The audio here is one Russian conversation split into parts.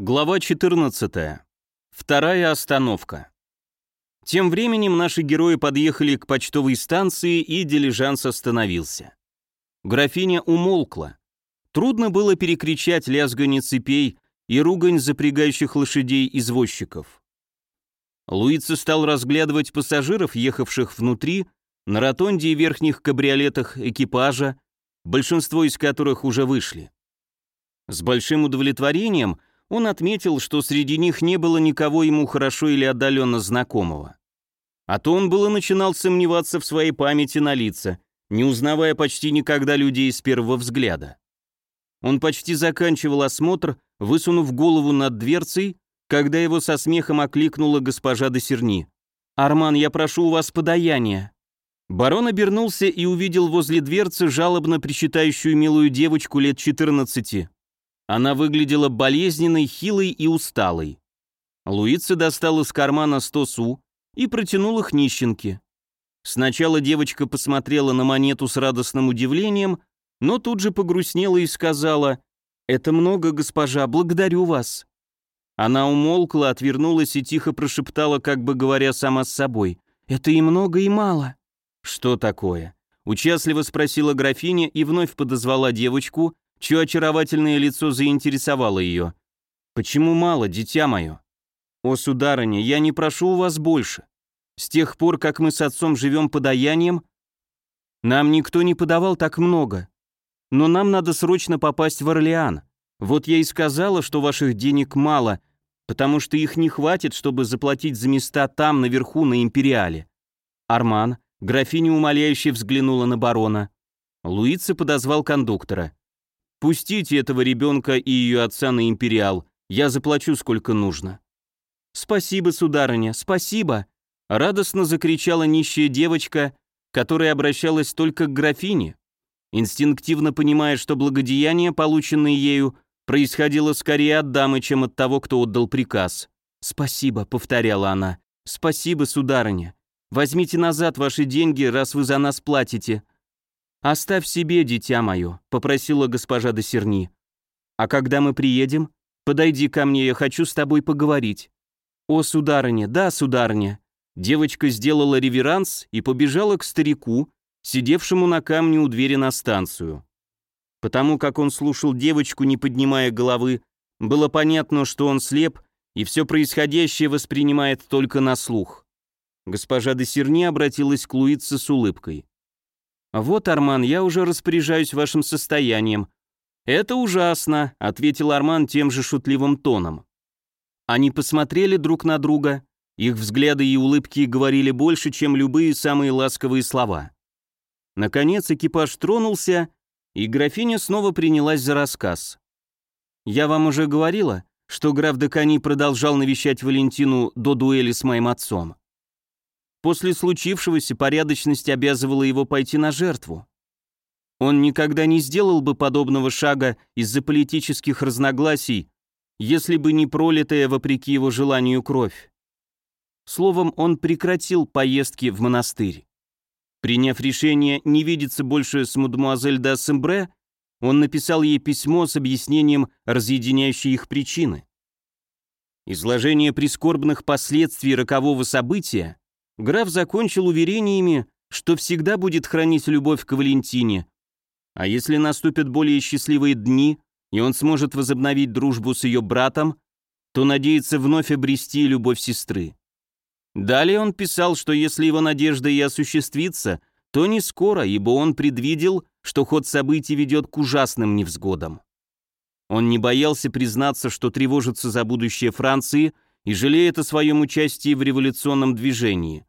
Глава 14. Вторая остановка. Тем временем наши герои подъехали к почтовой станции, и дилижанс остановился. Графиня умолкла. Трудно было перекричать лязганье цепей и ругань запрягающих лошадей извозчиков. Луица стал разглядывать пассажиров, ехавших внутри, на ротонде и верхних кабриолетах экипажа, большинство из которых уже вышли. С большим удовлетворением он отметил, что среди них не было никого ему хорошо или отдаленно знакомого. А то он было начинал сомневаться в своей памяти на лица, не узнавая почти никогда людей с первого взгляда. Он почти заканчивал осмотр, высунув голову над дверцей, когда его со смехом окликнула госпожа де Серни. «Арман, я прошу у вас подаяния». Барон обернулся и увидел возле дверцы жалобно причитающую милую девочку лет 14. Она выглядела болезненной, хилой и усталой. Луица достала из кармана сто су и протянула их нищенке. Сначала девочка посмотрела на монету с радостным удивлением, но тут же погрустнела и сказала «Это много, госпожа, благодарю вас». Она умолкла, отвернулась и тихо прошептала, как бы говоря сама с собой «Это и много, и мало». «Что такое?» Участливо спросила графиня и вновь подозвала девочку, чье очаровательное лицо заинтересовало ее. «Почему мало, дитя мое?» «О, сударыня, я не прошу у вас больше. С тех пор, как мы с отцом живем подаянием, нам никто не подавал так много. Но нам надо срочно попасть в Орлеан. Вот я и сказала, что ваших денег мало, потому что их не хватит, чтобы заплатить за места там, наверху, на Империале». Арман, графиня умоляюще взглянула на барона. Луица подозвал кондуктора. Пустите этого ребенка и ее отца на империал, я заплачу сколько нужно». «Спасибо, сударыня, спасибо!» Радостно закричала нищая девочка, которая обращалась только к графине, инстинктивно понимая, что благодеяние, полученное ею, происходило скорее от дамы, чем от того, кто отдал приказ. «Спасибо», — повторяла она. «Спасибо, сударыня. Возьмите назад ваши деньги, раз вы за нас платите. «Оставь себе, дитя мое», — попросила госпожа де Серни. «А когда мы приедем, подойди ко мне, я хочу с тобой поговорить». «О, сударыня, да, сударыня». Девочка сделала реверанс и побежала к старику, сидевшему на камне у двери на станцию. Потому как он слушал девочку, не поднимая головы, было понятно, что он слеп и все происходящее воспринимает только на слух. Госпожа де Серни обратилась к Луице с улыбкой. «Вот, Арман, я уже распоряжаюсь вашим состоянием». «Это ужасно», — ответил Арман тем же шутливым тоном. Они посмотрели друг на друга, их взгляды и улыбки говорили больше, чем любые самые ласковые слова. Наконец экипаж тронулся, и графиня снова принялась за рассказ. «Я вам уже говорила, что граф Декани продолжал навещать Валентину до дуэли с моим отцом. После случившегося порядочность обязывала его пойти на жертву. Он никогда не сделал бы подобного шага из-за политических разногласий, если бы не пролитая вопреки его желанию кровь. Словом, он прекратил поездки в монастырь. Приняв решение не видеться больше с мадемуазель де Ассембре, он написал ей письмо с объяснением разъединяющей их причины. Изложение прискорбных последствий рокового события граф закончил уверениями, что всегда будет хранить любовь к Валентине, а если наступят более счастливые дни, и он сможет возобновить дружбу с ее братом, то надеется вновь обрести любовь сестры. Далее он писал, что если его надежда и осуществится, то не скоро, ибо он предвидел, что ход событий ведет к ужасным невзгодам. Он не боялся признаться, что тревожится за будущее Франции и жалеет о своем участии в революционном движении.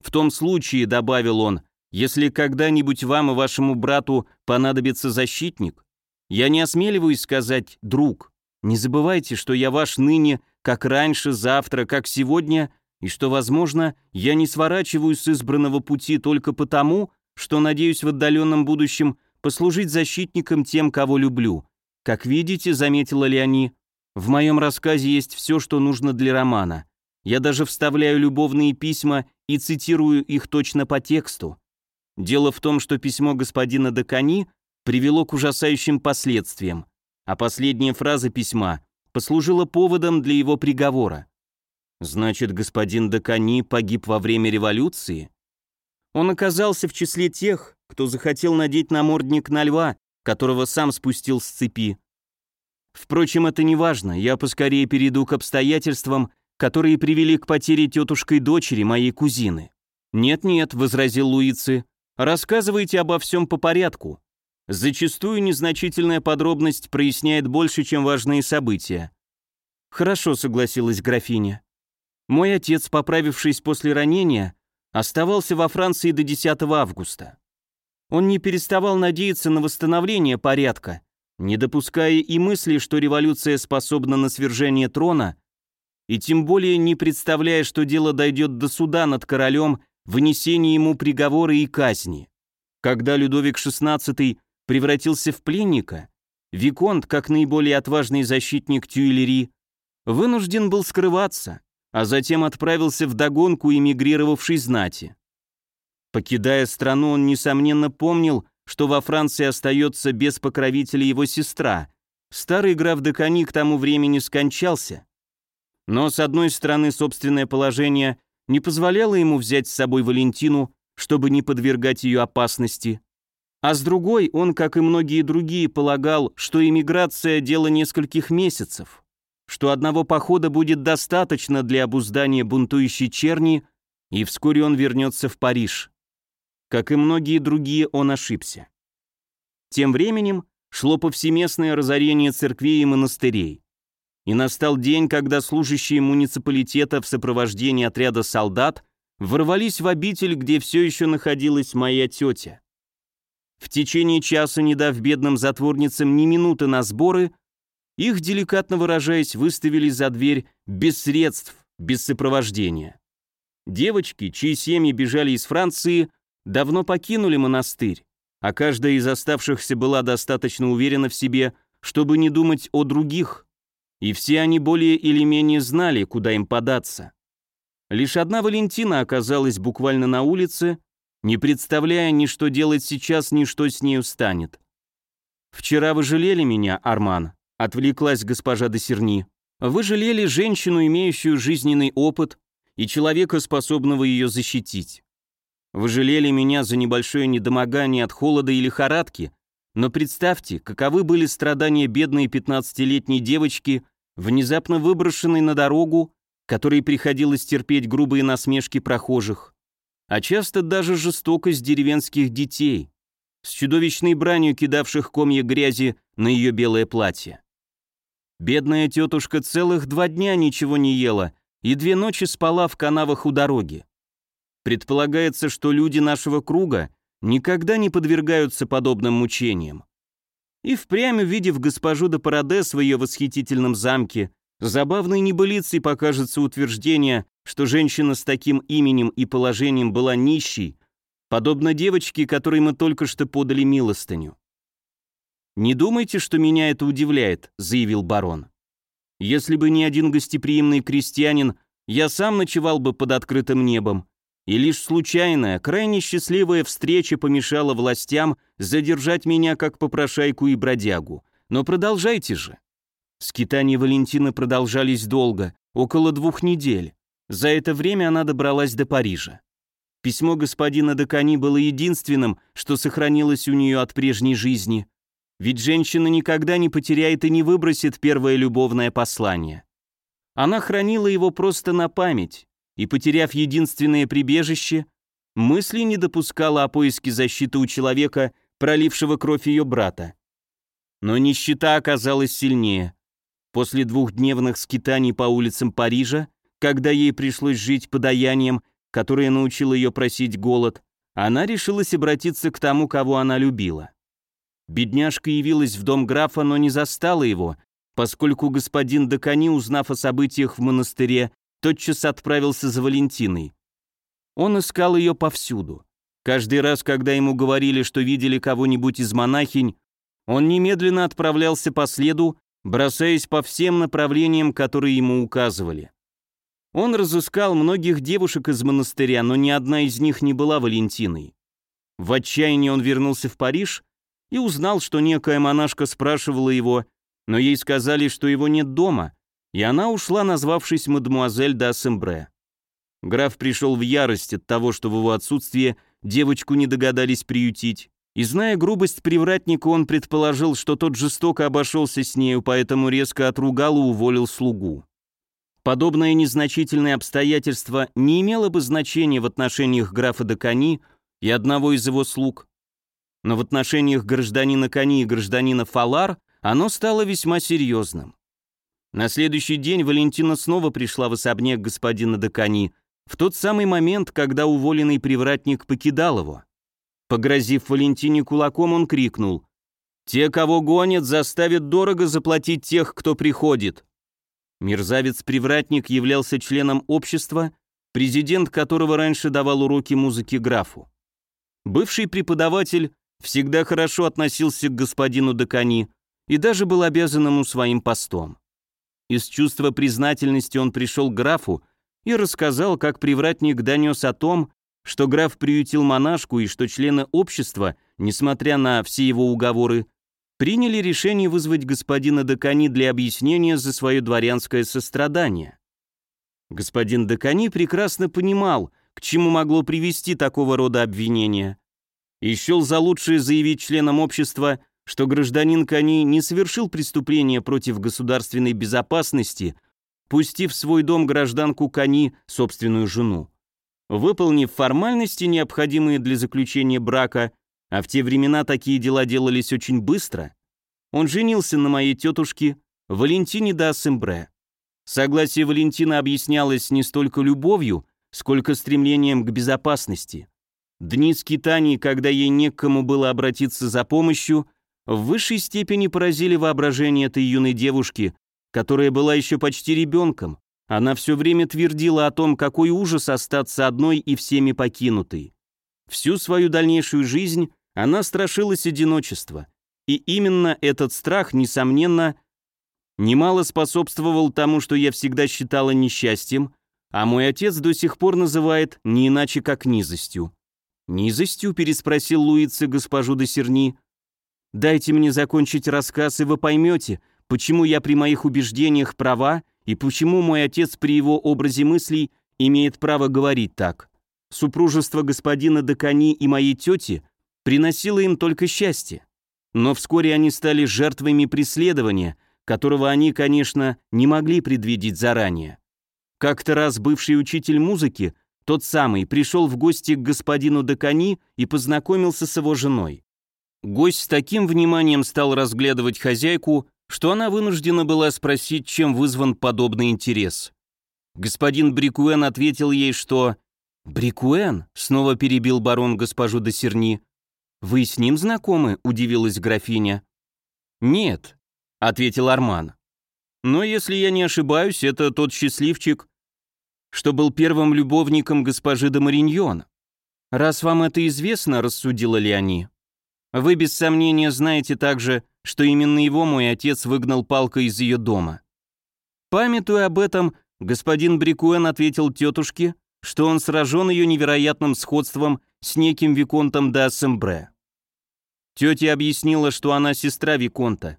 В том случае, добавил он, если когда-нибудь вам и вашему брату понадобится защитник, я не осмеливаюсь сказать «друг». Не забывайте, что я ваш ныне, как раньше, завтра, как сегодня, и что, возможно, я не сворачиваю с избранного пути только потому, что надеюсь в отдаленном будущем послужить защитником тем, кого люблю. Как видите, заметила Леони, в моем рассказе есть все, что нужно для романа. Я даже вставляю любовные письма и цитирую их точно по тексту. Дело в том, что письмо господина Дакани привело к ужасающим последствиям, а последняя фраза письма послужило поводом для его приговора. Значит, господин Дакани погиб во время революции? Он оказался в числе тех, кто захотел надеть намордник на льва, которого сам спустил с цепи. Впрочем, это не важно, я поскорее перейду к обстоятельствам, которые привели к потере тетушкой дочери моей кузины. «Нет-нет», — возразил Луицы, — «рассказывайте обо всем по порядку. Зачастую незначительная подробность проясняет больше, чем важные события». «Хорошо», — согласилась графиня. «Мой отец, поправившись после ранения, оставался во Франции до 10 августа. Он не переставал надеяться на восстановление порядка, не допуская и мысли, что революция способна на свержение трона, и тем более не представляя, что дело дойдет до суда над королем, вынесения ему приговора и казни. Когда Людовик XVI превратился в пленника, Виконт, как наиболее отважный защитник Тюильри, вынужден был скрываться, а затем отправился в догонку эмигрировавшей знати. Покидая страну, он, несомненно, помнил, что во Франции остается без покровителя его сестра. Старый граф Декани к тому времени скончался. Но, с одной стороны, собственное положение не позволяло ему взять с собой Валентину, чтобы не подвергать ее опасности. А с другой, он, как и многие другие, полагал, что иммиграция – дело нескольких месяцев, что одного похода будет достаточно для обуздания бунтующей черни, и вскоре он вернется в Париж. Как и многие другие, он ошибся. Тем временем шло повсеместное разорение церквей и монастырей. И настал день, когда служащие муниципалитета в сопровождении отряда солдат ворвались в обитель, где все еще находилась моя тетя. В течение часа, не дав бедным затворницам ни минуты на сборы, их, деликатно выражаясь, выставили за дверь без средств, без сопровождения. Девочки, чьи семьи бежали из Франции, давно покинули монастырь, а каждая из оставшихся была достаточно уверена в себе, чтобы не думать о других, и все они более или менее знали, куда им податься. Лишь одна Валентина оказалась буквально на улице, не представляя ни что делать сейчас, ни что с нею станет. «Вчера вы жалели меня, Арман», — отвлеклась госпожа де Серни. «Вы жалели женщину, имеющую жизненный опыт, и человека, способного ее защитить. Вы жалели меня за небольшое недомогание от холода и лихорадки, но представьте, каковы были страдания бедной 15-летней девочки, внезапно выброшенной на дорогу, которой приходилось терпеть грубые насмешки прохожих, а часто даже жестокость деревенских детей, с чудовищной бранью кидавших комья грязи на ее белое платье. Бедная тетушка целых два дня ничего не ела и две ночи спала в канавах у дороги. Предполагается, что люди нашего круга никогда не подвергаются подобным мучениям. И впрямь, увидев госпожу де Парадес в ее восхитительном замке, забавной небылицей покажется утверждение, что женщина с таким именем и положением была нищей, подобно девочке, которой мы только что подали милостыню. «Не думайте, что меня это удивляет», — заявил барон. «Если бы не один гостеприимный крестьянин, я сам ночевал бы под открытым небом, и лишь случайная, крайне счастливая встреча помешала властям задержать меня как попрошайку и бродягу. Но продолжайте же. Скитания Валентины продолжались долго, около двух недель. За это время она добралась до Парижа. Письмо господина Декани было единственным, что сохранилось у нее от прежней жизни. Ведь женщина никогда не потеряет и не выбросит первое любовное послание. Она хранила его просто на память, и, потеряв единственное прибежище, мысли не допускала о поиске защиты у человека, пролившего кровь ее брата. Но нищета оказалась сильнее. После двухдневных скитаний по улицам Парижа, когда ей пришлось жить подаянием, которое научил ее просить голод, она решилась обратиться к тому, кого она любила. Бедняжка явилась в дом графа, но не застала его, поскольку господин Дакани, узнав о событиях в монастыре, тотчас отправился за Валентиной. Он искал ее повсюду. Каждый раз, когда ему говорили, что видели кого-нибудь из монахинь, он немедленно отправлялся по следу, бросаясь по всем направлениям, которые ему указывали. Он разыскал многих девушек из монастыря, но ни одна из них не была Валентиной. В отчаянии он вернулся в Париж и узнал, что некая монашка спрашивала его, но ей сказали, что его нет дома, и она ушла, назвавшись мадемуазель де. Граф пришел в ярость от того, что в его отсутствие девочку не догадались приютить, и зная грубость привратника, он предположил, что тот жестоко обошелся с нею, поэтому резко отругал и уволил слугу. Подобное незначительное обстоятельство не имело бы значения в отношениях графа Дакани и одного из его слуг, но в отношениях гражданина Кани и гражданина Фалар оно стало весьма серьезным. На следующий день Валентина снова пришла в особняк господина Дакани, в тот самый момент, когда уволенный привратник покидал его. Погрозив Валентине кулаком, он крикнул «Те, кого гонят, заставят дорого заплатить тех, кто приходит». Мерзавец-привратник являлся членом общества, президент которого раньше давал уроки музыки графу. Бывший преподаватель всегда хорошо относился к господину Дакани и даже был обязан ему своим постом. Из чувства признательности он пришел к графу и рассказал, как привратник донес о том, что граф приютил монашку и что члены общества, несмотря на все его уговоры, приняли решение вызвать господина Дакани для объяснения за свое дворянское сострадание. Господин Дакани прекрасно понимал, к чему могло привести такого рода обвинение, и счел за лучшее заявить членам общества, что гражданин Кани не совершил преступления против государственной безопасности, пустив в свой дом гражданку Кани, собственную жену. Выполнив формальности, необходимые для заключения брака, а в те времена такие дела делались очень быстро, он женился на моей тетушке Валентине да Ассембре. Согласие Валентина объяснялось не столько любовью, сколько стремлением к безопасности. Дни скитаний, когда ей некому было обратиться за помощью, в высшей степени поразили воображение этой юной девушки, которая была еще почти ребенком, она все время твердила о том, какой ужас остаться одной и всеми покинутой. Всю свою дальнейшую жизнь она страшилась одиночества. И именно этот страх, несомненно, немало способствовал тому, что я всегда считала несчастьем, а мой отец до сих пор называет не иначе, как низостью. «Низостью?» — переспросил Луица госпожу де Серни. «Дайте мне закончить рассказ, и вы поймете, почему я при моих убеждениях права и почему мой отец при его образе мыслей имеет право говорить так? Супружество господина Дакани и моей тети приносило им только счастье. Но вскоре они стали жертвами преследования, которого они, конечно, не могли предвидеть заранее. Как-то раз бывший учитель музыки, тот самый, пришел в гости к господину Дакани и познакомился с его женой. Гость с таким вниманием стал разглядывать хозяйку, что она вынуждена была спросить, чем вызван подобный интерес. Господин Брикуэн ответил ей, что... «Брикуэн?» — снова перебил барон госпожу де Серни. «Вы с ним знакомы?» — удивилась графиня. «Нет», — ответил Арман. «Но если я не ошибаюсь, это тот счастливчик, что был первым любовником госпожи де Мариньон. Раз вам это известно, — рассудила Леони, — вы без сомнения знаете также, что именно его мой отец выгнал палкой из ее дома. Памятуя об этом, господин Брикуэн ответил тетушке, что он сражен ее невероятным сходством с неким Виконтом де Ассембре. Тетя объяснила, что она сестра Виконта.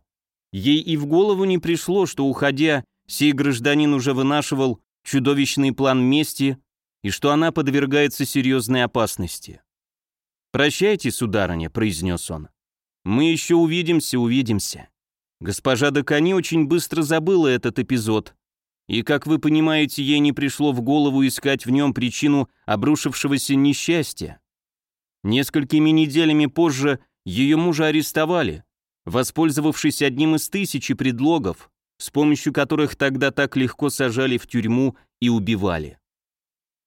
Ей и в голову не пришло, что, уходя, сей гражданин уже вынашивал чудовищный план мести и что она подвергается серьезной опасности. «Прощайте, сударыня», — произнес он. Мы еще увидимся, увидимся. Госпожа Дакани очень быстро забыла этот эпизод. И, как вы понимаете, ей не пришло в голову искать в нем причину обрушившегося несчастья. Несколькими неделями позже ее мужа арестовали, воспользовавшись одним из тысячи предлогов, с помощью которых тогда так легко сажали в тюрьму и убивали.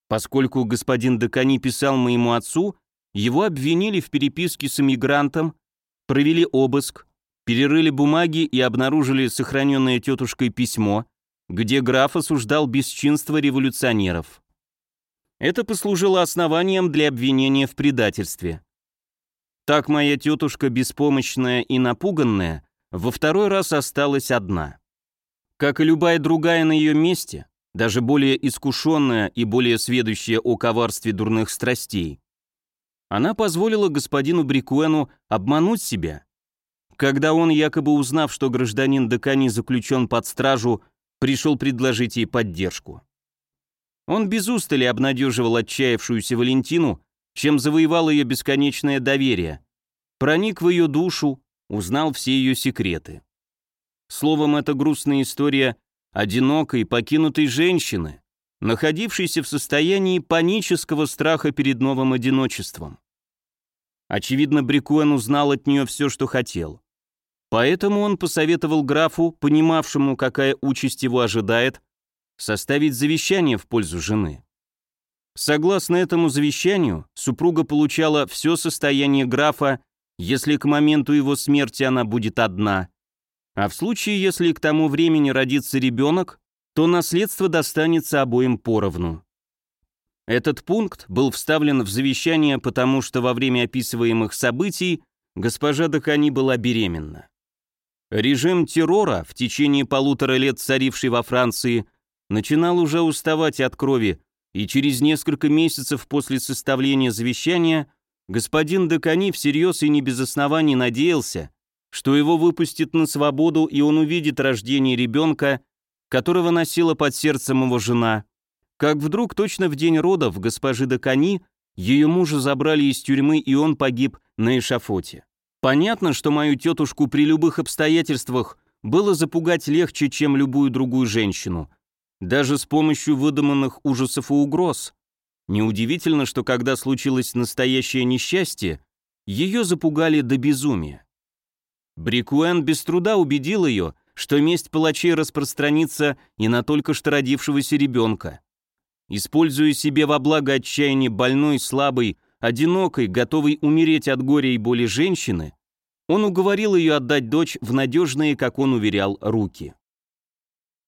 Поскольку господин Дакани писал моему отцу, его обвинили в переписке с эмигрантом, провели обыск, перерыли бумаги и обнаружили сохраненное тетушкой письмо, где граф осуждал бесчинство революционеров. Это послужило основанием для обвинения в предательстве. Так моя тетушка, беспомощная и напуганная, во второй раз осталась одна. Как и любая другая на ее месте, даже более искушенная и более сведущая о коварстве дурных страстей, она позволила господину Брикуэну обмануть себя. когда он, якобы узнав, что гражданин Декани заключен под стражу, пришел предложить ей поддержку. Он без устали обнадеживал отчаявшуюся Валентину, чем завоевал ее бесконечное доверие, проник в ее душу, узнал все ее секреты. Словом, это грустная история одинокой, покинутой женщины, находившейся в состоянии панического страха перед новым одиночеством. Очевидно, Брикуэн узнал от нее все, что хотел. Поэтому он посоветовал графу, понимавшему, какая участь его ожидает, составить завещание в пользу жены. Согласно этому завещанию, супруга получала все состояние графа, если к моменту его смерти она будет одна, а в случае, если к тому времени родится ребенок, то наследство достанется обоим поровну. Этот пункт был вставлен в завещание, потому что во время описываемых событий госпожа Дакани была беременна. Режим террора, в течение полутора лет царивший во Франции, начинал уже уставать от крови, и через несколько месяцев после составления завещания господин Дакани всерьез и не без оснований надеялся, что его выпустят на свободу, и он увидит рождение ребенка, которого носила под сердцем его жена, как вдруг точно в день родов госпожи Дакани ее мужа забрали из тюрьмы, и он погиб на эшафоте. Понятно, что мою тетушку при любых обстоятельствах было запугать легче, чем любую другую женщину, даже с помощью выдуманных ужасов и угроз. Неудивительно, что когда случилось настоящее несчастье, ее запугали до безумия. Брикуэн без труда убедил ее, что месть палачей распространится и на только что родившегося ребенка. Используя себе во благо отчаяния больной, слабой, одинокой, готовой умереть от горя и боли женщины, он уговорил ее отдать дочь в надежные, как он уверял, руки.